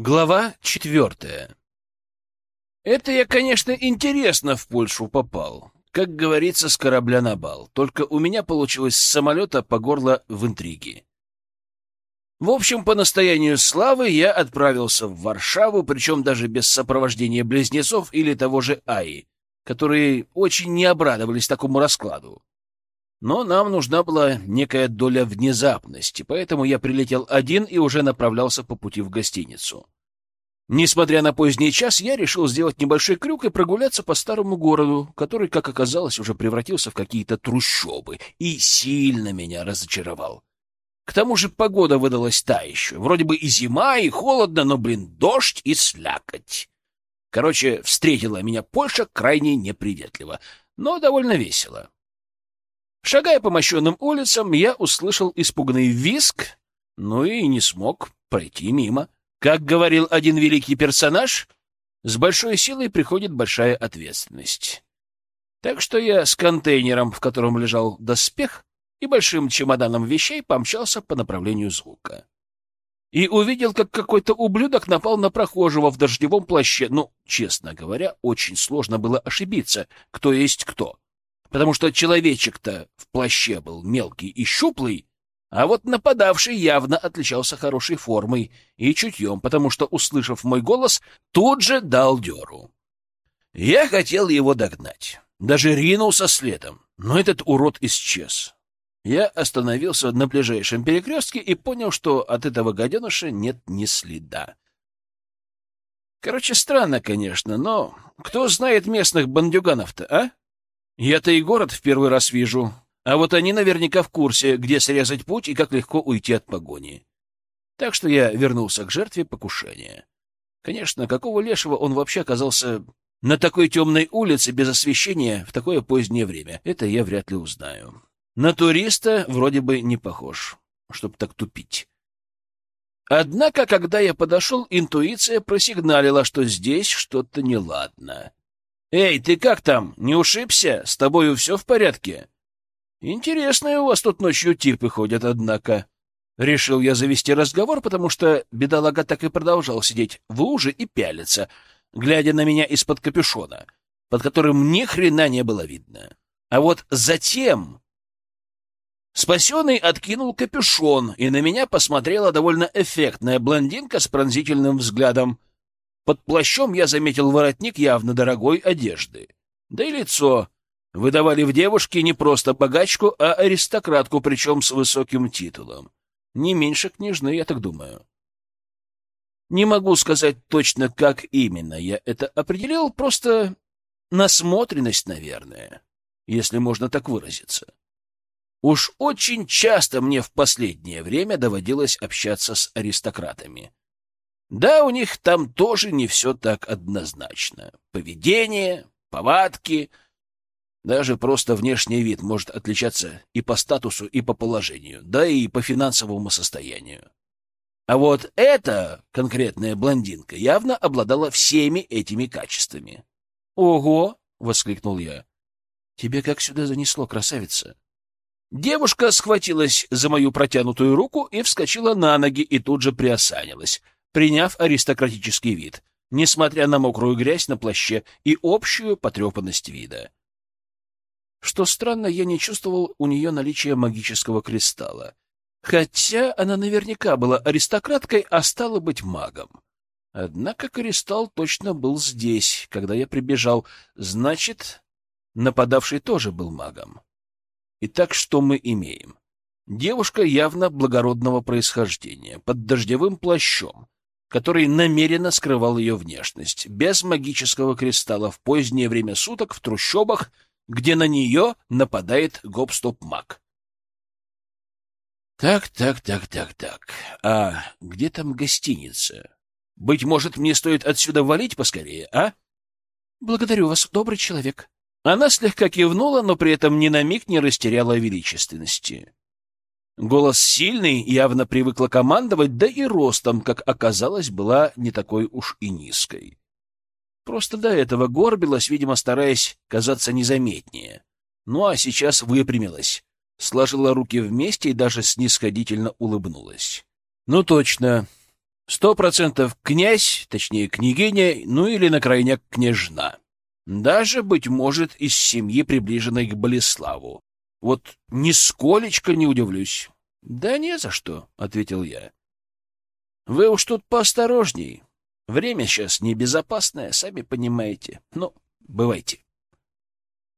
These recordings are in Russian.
Глава четвертая. Это я, конечно, интересно в Польшу попал. Как говорится, с корабля на бал. Только у меня получилось с самолета по горло в интриге. В общем, по настоянию Славы я отправился в Варшаву, причем даже без сопровождения близнецов или того же Аи, которые очень не обрадовались такому раскладу. Но нам нужна была некая доля внезапности, поэтому я прилетел один и уже направлялся по пути в гостиницу. Несмотря на поздний час, я решил сделать небольшой крюк и прогуляться по старому городу, который, как оказалось, уже превратился в какие-то трущобы и сильно меня разочаровал. К тому же погода выдалась та еще. Вроде бы и зима, и холодно, но, блин, дождь и слякоть. Короче, встретила меня Польша крайне неприветливо, но довольно весело. Шагая по мощенным улицам, я услышал испуганный визг, ну и не смог пройти мимо. Как говорил один великий персонаж, с большой силой приходит большая ответственность. Так что я с контейнером, в котором лежал доспех, и большим чемоданом вещей помчался по направлению звука. И увидел, как какой-то ублюдок напал на прохожего в дождевом плаще. Ну, честно говоря, очень сложно было ошибиться, кто есть кто потому что человечек-то в плаще был мелкий и щуплый, а вот нападавший явно отличался хорошей формой и чутьем, потому что, услышав мой голос, тут же дал дёру. Я хотел его догнать, даже ринулся следом, но этот урод исчез. Я остановился на ближайшем перекрестке и понял, что от этого гаденыша нет ни следа. Короче, странно, конечно, но кто знает местных бандюганов-то, а? Я-то и город в первый раз вижу, а вот они наверняка в курсе, где срезать путь и как легко уйти от погони. Так что я вернулся к жертве покушения. Конечно, какого лешего он вообще оказался на такой темной улице без освещения в такое позднее время, это я вряд ли узнаю. На туриста вроде бы не похож, чтоб так тупить. Однако, когда я подошел, интуиция просигналила, что здесь что-то неладно. «Эй, ты как там? Не ушибся? С тобою все в порядке?» «Интересные у вас тут ночью типы ходят, однако». Решил я завести разговор, потому что бедолага так и продолжал сидеть в луже и пялиться, глядя на меня из-под капюшона, под которым ни хрена не было видно. А вот затем... Спасенный откинул капюшон, и на меня посмотрела довольно эффектная блондинка с пронзительным взглядом. Под плащом я заметил воротник явно дорогой одежды. Да и лицо. Выдавали в девушке не просто богачку, а аристократку, причем с высоким титулом. Не меньше княжны, я так думаю. Не могу сказать точно, как именно я это определил, просто насмотренность, наверное, если можно так выразиться. Уж очень часто мне в последнее время доводилось общаться с аристократами. Да, у них там тоже не все так однозначно. Поведение, повадки, даже просто внешний вид может отличаться и по статусу, и по положению, да и по финансовому состоянию. А вот эта конкретная блондинка явно обладала всеми этими качествами. «Ого!» — воскликнул я. «Тебе как сюда занесло, красавица?» Девушка схватилась за мою протянутую руку и вскочила на ноги и тут же приосанилась — приняв аристократический вид, несмотря на мокрую грязь на плаще и общую потрепанность вида. Что странно, я не чувствовал у нее наличия магического кристалла. Хотя она наверняка была аристократкой, а стала быть магом. Однако кристалл точно был здесь, когда я прибежал. Значит, нападавший тоже был магом. Итак, что мы имеем? Девушка явно благородного происхождения, под дождевым плащом, который намеренно скрывал ее внешность, без магического кристалла в позднее время суток в трущобах, где на нее нападает гоп-стоп-маг. Так, так, так, так, так. А где там гостиница? Быть может, мне стоит отсюда валить поскорее, а? Благодарю вас, добрый человек. Она слегка кивнула, но при этом ни на миг не растеряла величественности. Голос сильный, явно привыкла командовать, да и ростом, как оказалось, была не такой уж и низкой. Просто до этого горбилась, видимо, стараясь казаться незаметнее. Ну а сейчас выпрямилась, сложила руки вместе и даже снисходительно улыбнулась. Ну точно, Сто процентов князь, точнее княгиня, ну или на крайняк княжна. Даже, быть может, из семьи, приближенной к Болеславу. Вот нисколечко не удивлюсь. — Да не за что, — ответил я. — Вы уж тут поосторожней. Время сейчас небезопасное, сами понимаете. Ну, бывайте.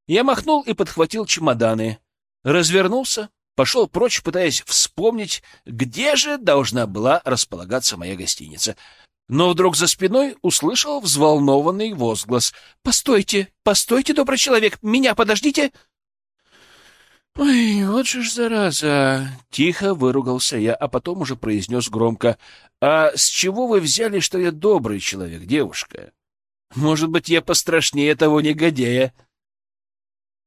Я махнул и подхватил чемоданы. Развернулся, пошел прочь, пытаясь вспомнить, где же должна была располагаться моя гостиница. Но вдруг за спиной услышал взволнованный возглас. «Постойте, постойте, добрый человек, меня подождите!» «Ой, вот же ж зараза!» — тихо выругался я, а потом уже произнес громко. «А с чего вы взяли, что я добрый человек, девушка? Может быть, я пострашнее того негодяя?»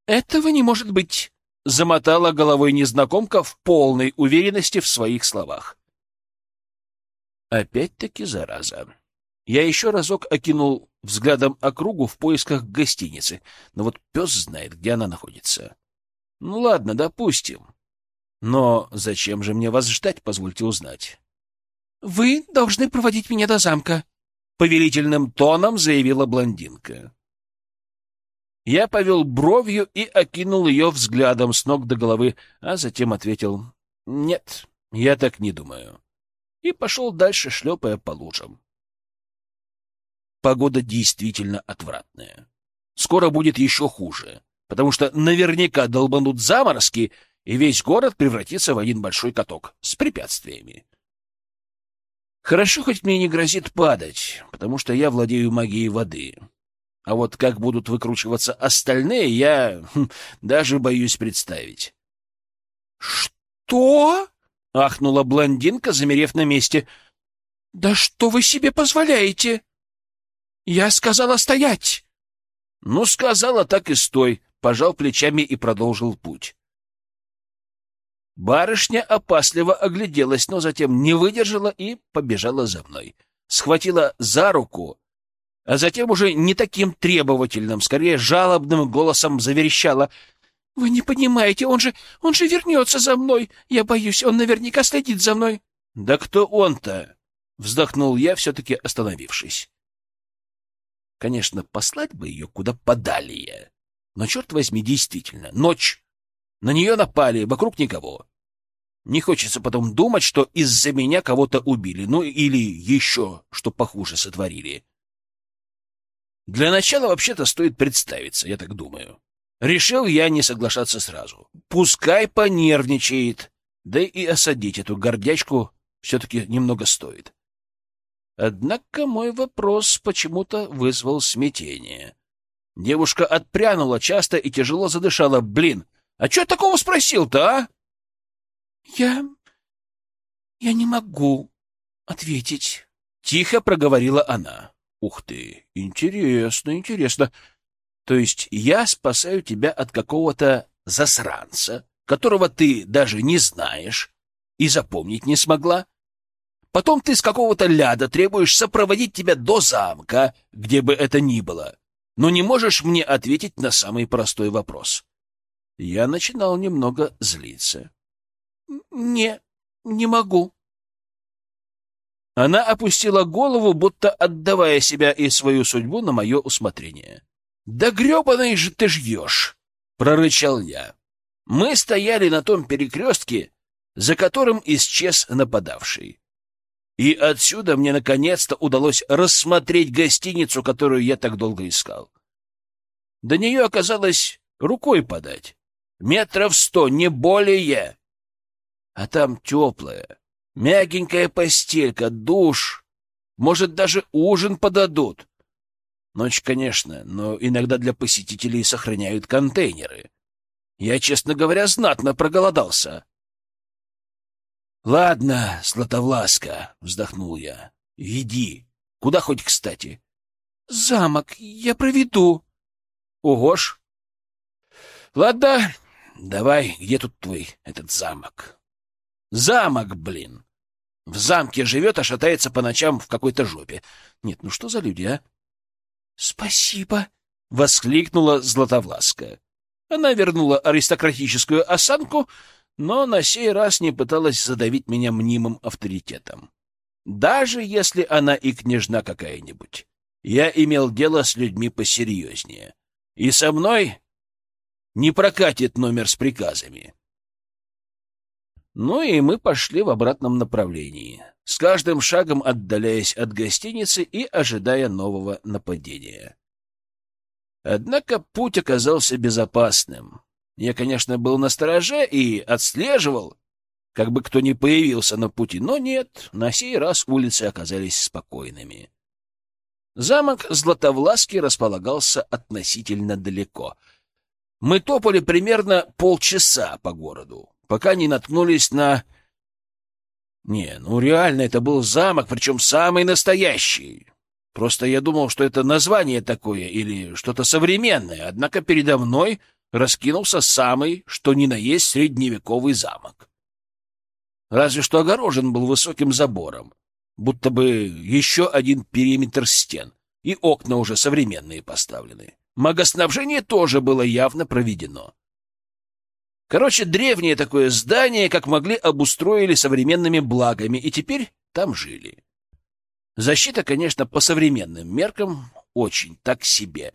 «Этого не может быть!» — замотала головой незнакомка в полной уверенности в своих словах. Опять-таки зараза. Я еще разок окинул взглядом округу в поисках гостиницы, но вот пес знает, где она находится. Ну ладно, допустим. Но зачем же мне вас ждать, позвольте узнать? — Вы должны проводить меня до замка, — повелительным тоном заявила блондинка. Я повел бровью и окинул ее взглядом с ног до головы, а затем ответил «Нет, я так не думаю». И пошел дальше, шлепая по лужам. Погода действительно отвратная. Скоро будет еще хуже, потому что наверняка долбанут заморозки, и весь город превратится в один большой каток с препятствиями. Хорошо, хоть мне не грозит падать, потому что я владею магией воды. А вот как будут выкручиваться остальные, я хм, даже боюсь представить. «Что?» — ахнула блондинка, замерев на месте. «Да что вы себе позволяете? Я сказала стоять!» «Ну, сказала, так и стой», — пожал плечами и продолжил путь. Барышня опасливо огляделась, но затем не выдержала и побежала за мной. Схватила за руку а затем уже не таким требовательным, скорее жалобным голосом заверещала. — Вы не понимаете, он же... он же вернется за мной. Я боюсь, он наверняка следит за мной. — Да кто он-то? — вздохнул я, все-таки остановившись. Конечно, послать бы ее куда подалее. Но, черт возьми, действительно, ночь. На нее напали, вокруг никого. Не хочется потом думать, что из-за меня кого-то убили, ну или еще что похуже сотворили. Для начала вообще-то стоит представиться, я так думаю. Решил я не соглашаться сразу. Пускай понервничает, да и осадить эту гордячку все-таки немного стоит. Однако мой вопрос почему-то вызвал смятение. Девушка отпрянула часто и тяжело задышала. «Блин, а что такого спросил-то, а?» «Я... я не могу ответить», — тихо проговорила она. Ух ты, интересно, интересно. То есть я спасаю тебя от какого-то засранца, которого ты даже не знаешь и запомнить не смогла? Потом ты с какого-то ляда требуешь сопроводить тебя до замка, где бы это ни было, но не можешь мне ответить на самый простой вопрос. Я начинал немного злиться. — Не, не могу, она опустила голову, будто отдавая себя и свою судьбу на мое усмотрение. «Да гребаный же ты жьешь!» — прорычал я. Мы стояли на том перекрестке, за которым исчез нападавший. И отсюда мне наконец-то удалось рассмотреть гостиницу, которую я так долго искал. До нее оказалось рукой подать. Метров сто, не более. А там теплая, Мягенькая постелька, душ, может, даже ужин подадут. Ночь, конечно, но иногда для посетителей сохраняют контейнеры. Я, честно говоря, знатно проголодался. — Ладно, Златовласка, — вздохнул я, — веди. Куда хоть кстати? — Замок, я проведу. — Угош. — Ладно, давай, где тут твой этот замок? Замок, блин! В замке живет, а шатается по ночам в какой-то жопе. Нет, ну что за люди, а? — Спасибо! — воскликнула Златовласка. Она вернула аристократическую осанку, но на сей раз не пыталась задавить меня мнимым авторитетом. даже если она и княжна какая-нибудь. Я имел дело с людьми посерьезнее. И со мной не прокатит номер с приказами. Ну и мы пошли в обратном направлении, с каждым шагом отдаляясь от гостиницы и ожидая нового нападения. Однако путь оказался безопасным. Я, конечно, был на стороже и отслеживал, как бы кто ни появился на пути, но нет, на сей раз улицы оказались спокойными. Замок Златовласки располагался относительно далеко. Мы топали примерно полчаса по городу, пока не наткнулись на... Не, ну реально это был замок, причем самый настоящий. Просто я думал, что это название такое или что-то современное, однако передо мной раскинулся самый, что ни на есть, средневековый замок. Разве что огорожен был высоким забором, будто бы еще один периметр стен, и окна уже современные поставлены. Магоснабжение тоже было явно проведено. Короче, древнее такое здание, как могли, обустроили современными благами, и теперь там жили. Защита, конечно, по современным меркам очень так себе.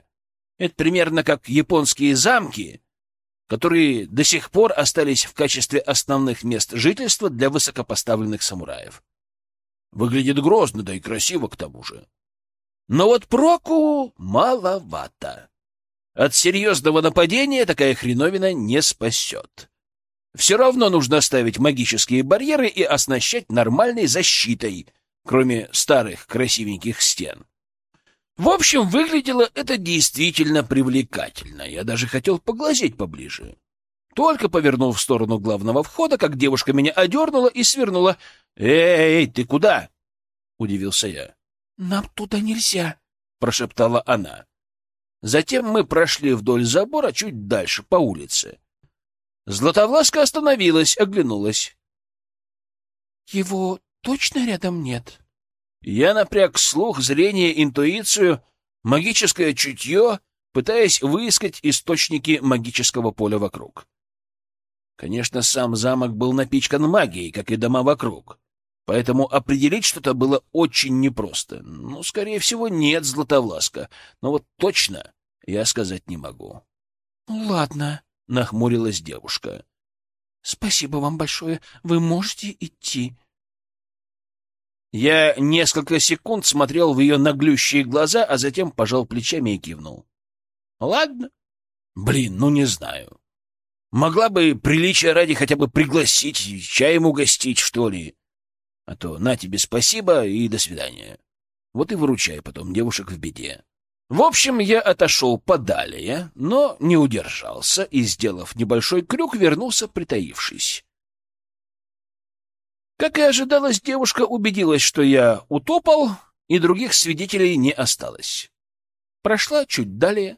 Это примерно как японские замки, которые до сих пор остались в качестве основных мест жительства для высокопоставленных самураев. Выглядит грозно, да и красиво к тому же. Но вот проку маловато. От серьезного нападения такая хреновина не спасет. Все равно нужно ставить магические барьеры и оснащать нормальной защитой, кроме старых красивеньких стен. В общем, выглядело это действительно привлекательно. Я даже хотел поглазеть поближе. Только повернул в сторону главного входа, как девушка меня одернула и свернула. «Эй, ты куда?» — удивился я. «Нам туда нельзя», — прошептала она. Затем мы прошли вдоль забора чуть дальше, по улице. Златовласка остановилась, оглянулась. «Его точно рядом нет?» Я напряг слух, зрение, интуицию, магическое чутье, пытаясь выискать источники магического поля вокруг. Конечно, сам замок был напичкан магией, как и дома вокруг, поэтому определить что-то было очень непросто. Ну, скорее всего, нет Златовласка, но вот точно я сказать не могу. — Ладно, — нахмурилась девушка. — Спасибо вам большое. Вы можете идти. Я несколько секунд смотрел в ее наглющие глаза, а затем пожал плечами и кивнул. Ладно. Блин, ну не знаю. Могла бы приличия ради хотя бы пригласить, чаем угостить, что ли. А то на тебе спасибо и до свидания. Вот и выручай потом девушек в беде. В общем, я отошел подалее, но не удержался и, сделав небольшой крюк, вернулся, притаившись. Как и ожидалось, девушка убедилась, что я утопал, и других свидетелей не осталось. Прошла чуть далее,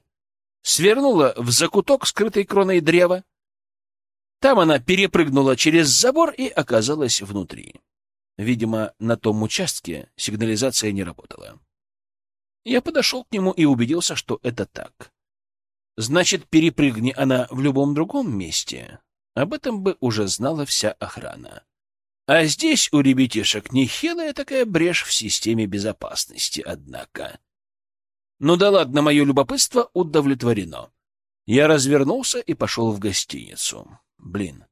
свернула в закуток, скрытой кроной древа. Там она перепрыгнула через забор и оказалась внутри. Видимо, на том участке сигнализация не работала. Я подошел к нему и убедился, что это так. Значит, перепрыгни она в любом другом месте. Об этом бы уже знала вся охрана. А здесь у ребятишек нехилая такая брешь в системе безопасности, однако. Ну да ладно, мое любопытство удовлетворено. Я развернулся и пошел в гостиницу. Блин,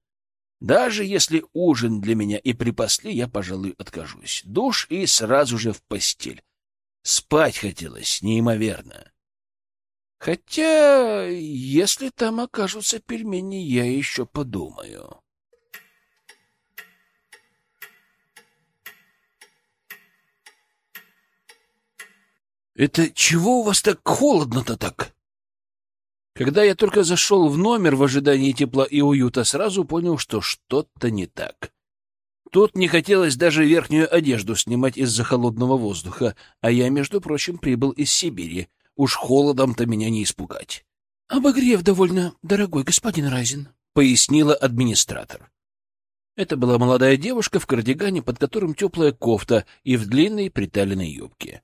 даже если ужин для меня и припасли, я, пожалуй, откажусь. Душ и сразу же в постель. Спать хотелось неимоверно. Хотя, если там окажутся пельмени, я еще подумаю. «Это чего у вас так холодно-то так?» Когда я только зашел в номер в ожидании тепла и уюта, сразу понял, что что-то не так. Тут не хотелось даже верхнюю одежду снимать из-за холодного воздуха, а я, между прочим, прибыл из Сибири. Уж холодом-то меня не испугать. — Обогрев довольно дорогой, господин Разин, — пояснила администратор. Это была молодая девушка в кардигане, под которым теплая кофта и в длинной приталенной юбке.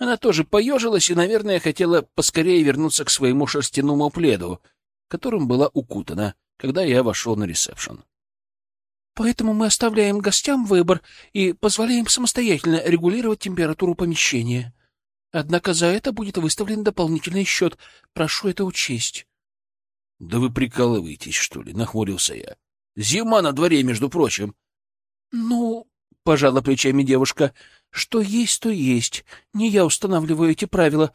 Она тоже поежилась и, наверное, хотела поскорее вернуться к своему шерстяному пледу, которым была укутана, когда я вошел на ресепшн. Поэтому мы оставляем гостям выбор и позволяем самостоятельно регулировать температуру помещения. Однако за это будет выставлен дополнительный счет. Прошу это учесть. — Да вы прикалываетесь, что ли? — нахмурился я. — Зима на дворе, между прочим. — Ну, — пожала плечами девушка, — что есть, то есть. Не я устанавливаю эти правила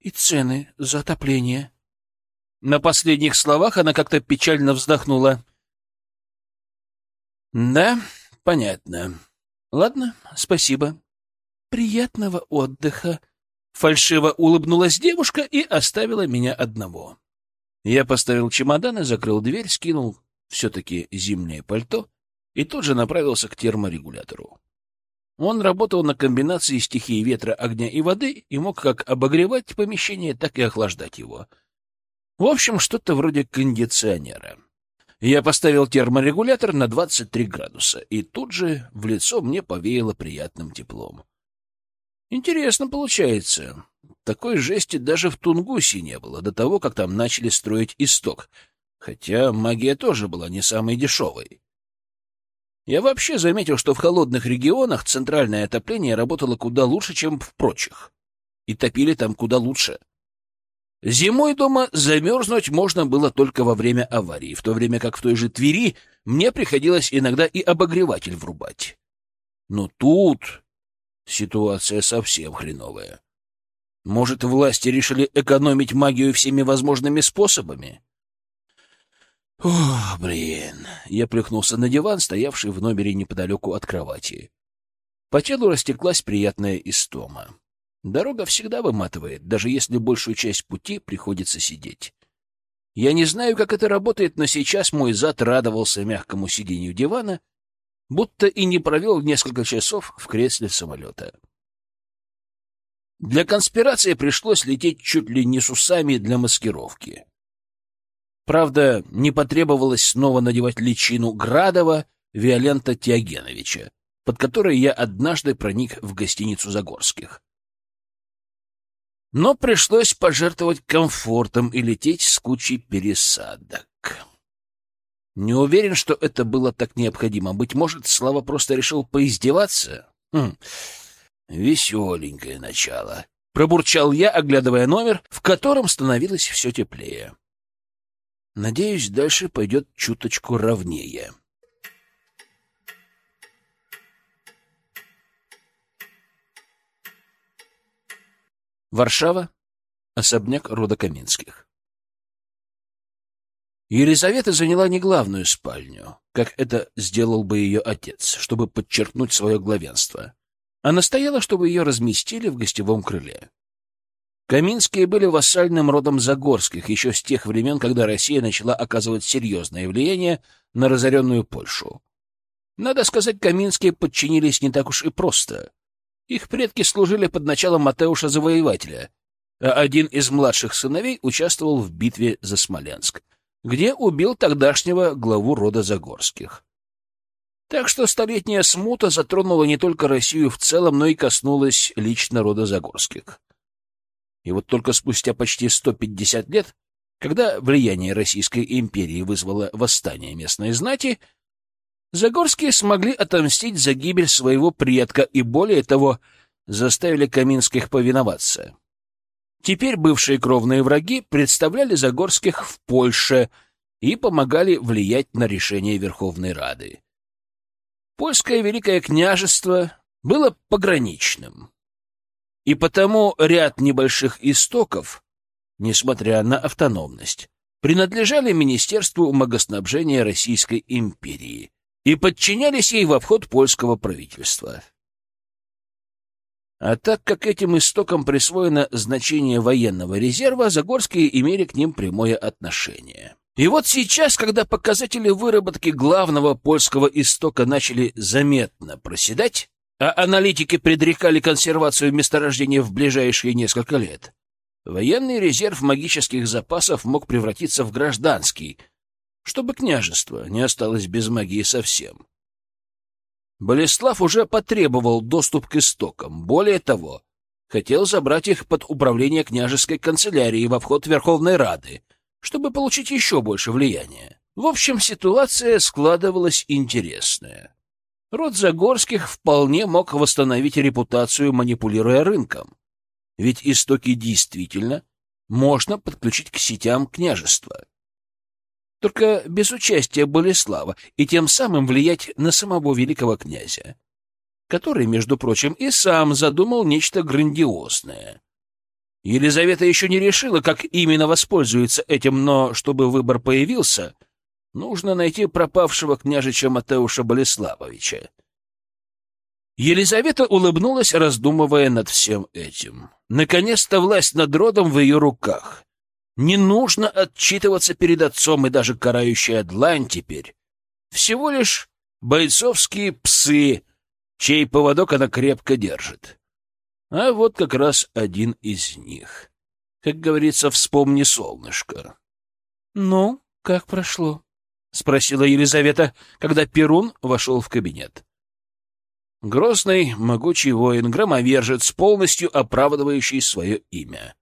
и цены за отопление. На последних словах она как-то печально вздохнула. — Да, понятно. Ладно, спасибо. Приятного отдыха. Фальшиво улыбнулась девушка и оставила меня одного. Я поставил чемодан и закрыл дверь, скинул все-таки зимнее пальто и тут же направился к терморегулятору. Он работал на комбинации стихии ветра, огня и воды и мог как обогревать помещение, так и охлаждать его. В общем, что-то вроде кондиционера. Я поставил терморегулятор на 23 градуса, и тут же в лицо мне повеяло приятным теплом. Интересно получается. Такой жести даже в Тунгусе не было до того, как там начали строить исток. Хотя магия тоже была не самой дешевой. Я вообще заметил, что в холодных регионах центральное отопление работало куда лучше, чем в прочих. И топили там куда лучше. Зимой дома замерзнуть можно было только во время аварии, в то время как в той же Твери мне приходилось иногда и обогреватель врубать. Но тут Ситуация совсем хреновая. Может, власти решили экономить магию всеми возможными способами? Ох, блин. Я плюхнулся на диван, стоявший в номере неподалеку от кровати. По телу растеклась приятная истома. Дорога всегда выматывает, даже если большую часть пути приходится сидеть. Я не знаю, как это работает, но сейчас мой зад радовался мягкому сиденью дивана будто и не провел несколько часов в кресле самолета. Для конспирации пришлось лететь чуть ли не с усами для маскировки. Правда, не потребовалось снова надевать личину Градова Виолента Теогеновича, под которой я однажды проник в гостиницу Загорских. Но пришлось пожертвовать комфортом и лететь с кучей пересадок. Не уверен, что это было так необходимо. Быть может, Слава просто решил поиздеваться? Хм. Веселенькое начало. Пробурчал я, оглядывая номер, в котором становилось все теплее. Надеюсь, дальше пойдет чуточку ровнее. Варшава. Особняк рода Каминских. Елизавета заняла не главную спальню, как это сделал бы ее отец, чтобы подчеркнуть свое главенство. Она стояла, чтобы ее разместили в гостевом крыле. Каминские были вассальным родом Загорских еще с тех времен, когда Россия начала оказывать серьезное влияние на разоренную Польшу. Надо сказать, Каминские подчинились не так уж и просто. Их предки служили под началом Матеуша Завоевателя, а один из младших сыновей участвовал в битве за Смоленск — где убил тогдашнего главу рода Загорских. Так что столетняя смута затронула не только Россию в целом, но и коснулась лично рода Загорских. И вот только спустя почти 150 лет, когда влияние Российской империи вызвало восстание местной знати, Загорские смогли отомстить за гибель своего предка и, более того, заставили Каминских повиноваться. Теперь бывшие кровные враги представляли Загорских в Польше и помогали влиять на решение Верховной Рады. Польское Великое княжество было пограничным, и потому ряд небольших истоков, несмотря на автономность, принадлежали Министерству магоснабжения Российской империи и подчинялись ей в обход польского правительства. А так как этим истокам присвоено значение военного резерва, Загорские имели к ним прямое отношение. И вот сейчас, когда показатели выработки главного польского истока начали заметно проседать, а аналитики предрекали консервацию месторождения в ближайшие несколько лет, военный резерв магических запасов мог превратиться в гражданский, чтобы княжество не осталось без магии совсем. Болеслав уже потребовал доступ к истокам. Более того, хотел забрать их под управление княжеской канцелярии во вход Верховной Рады, чтобы получить еще больше влияния. В общем, ситуация складывалась интересная. Род Загорских вполне мог восстановить репутацию, манипулируя рынком. Ведь истоки действительно можно подключить к сетям княжества. Только без участия Болеслава и тем самым влиять на самого великого князя, который, между прочим, и сам задумал нечто грандиозное. Елизавета еще не решила, как именно воспользуется этим, но чтобы выбор появился, нужно найти пропавшего княжича Матеуша Болеславовича. Елизавета улыбнулась, раздумывая над всем этим. Наконец-то власть над родом в ее руках. Не нужно отчитываться перед отцом и даже карающая длань теперь. Всего лишь бойцовские псы, чей поводок она крепко держит. А вот как раз один из них. Как говорится, вспомни солнышко. — Ну, как прошло? — спросила Елизавета, когда Перун вошел в кабинет. Грозный, могучий воин, громовержец, полностью оправдывающий свое имя.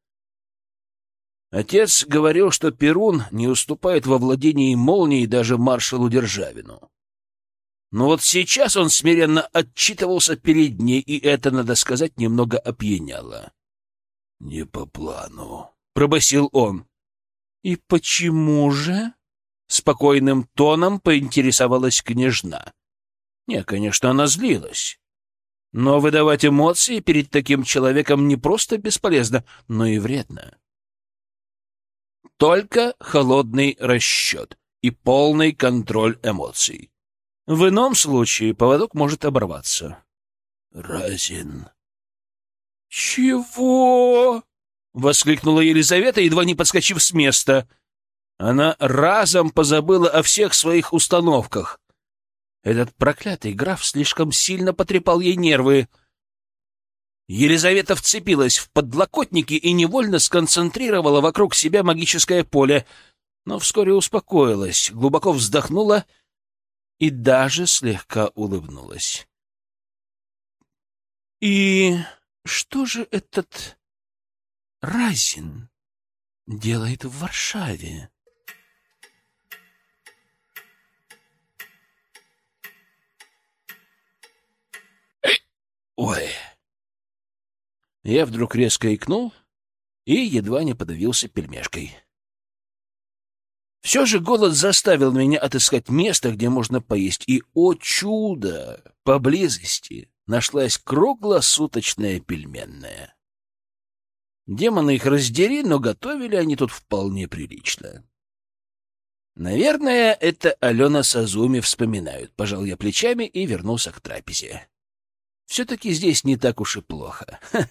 Отец говорил, что Перун не уступает во владении молнией даже маршалу Державину. Но вот сейчас он смиренно отчитывался перед ней, и это, надо сказать, немного опьяняло. — Не по плану, — пробасил он. — И почему же? — спокойным тоном поинтересовалась княжна. Не, конечно, она злилась. Но выдавать эмоции перед таким человеком не просто бесполезно, но и вредно. Только холодный расчет и полный контроль эмоций. В ином случае поводок может оборваться. Разин. Чего? воскликнула Елизавета, едва не подскочив с места. Она разом позабыла о всех своих установках. Этот проклятый граф слишком сильно потрепал ей нервы. Елизавета вцепилась в подлокотники и невольно сконцентрировала вокруг себя магическое поле, но вскоре успокоилась, глубоко вздохнула и даже слегка улыбнулась. «И что же этот Разин делает в Варшаве?» Ой. Я вдруг резко икнул и едва не подавился пельмешкой. Все же голод заставил меня отыскать место, где можно поесть, и, о чудо, поблизости нашлась круглосуточная пельменная. Демоны их раздери, но готовили они тут вполне прилично. Наверное, это Алена с Азуми вспоминают. Пожал я плечами и вернулся к трапезе. Все-таки здесь не так уж и плохо.